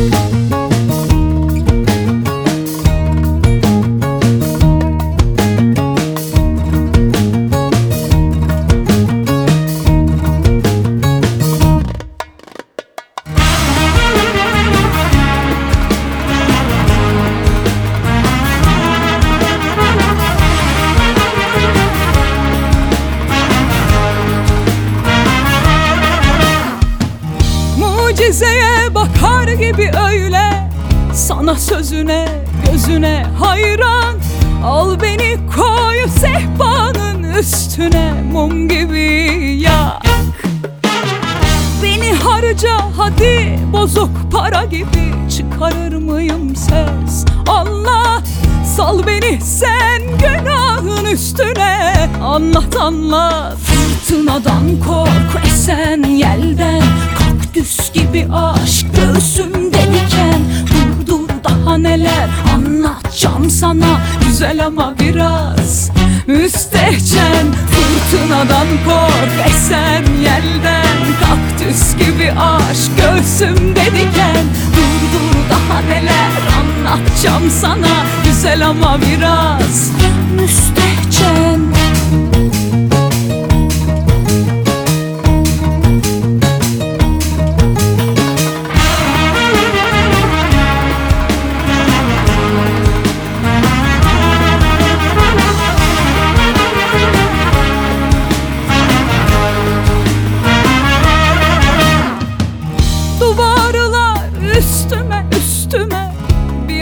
Thank gibi öyle. Sana sözüne gözüne hayran. Al beni koy sehpanın üstüne Mum gibi yak. Beni harca hadi bozuk para gibi. Çıkarır mıyım ses? Allah Sal beni sen günahın üstüne. Anlat anlat. Fırtınadan kork esen yelden. Kaktüs gibi aşk göğsümde neler anlatacağım sana. Güzel ama biraz müstehcen. Fırtınadan kork esen yelden Kaktüs gibi aşk göğsümde diken Dur dur daha neler anlatacağım sana. Güzel ama biraz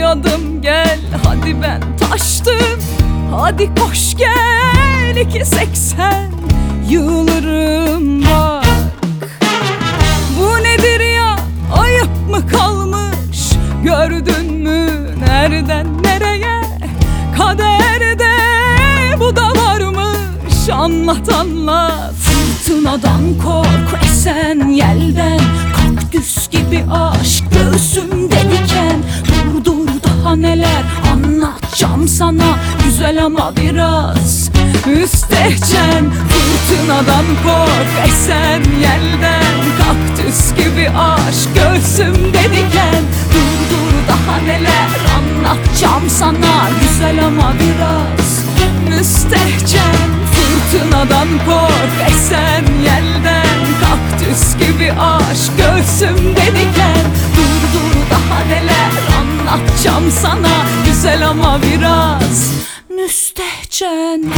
adım gel. Hadi ben taştım. Hadi koş gel. İki seksen Yığılırım bak Bu nedir ya? Ayıp mı kalmış? Gördün mü? Nereden nereye? Kaderde bu da varmış. Anlat anlat. Fırtınadan kork esen yelden. Kaktüs gibi aşk daha neler anlatacağım sana. Güzel ama biraz müstehcen. Fırtınadan kork esen yelden Kaktüs gibi aşk göğsümde diken Dur dur daha neler anlatacağım sana. Güzel ama biraz müstehcen. Fırtınadan kork esen yelden Kaktüs gibi aşk göğsümde diken müstehcen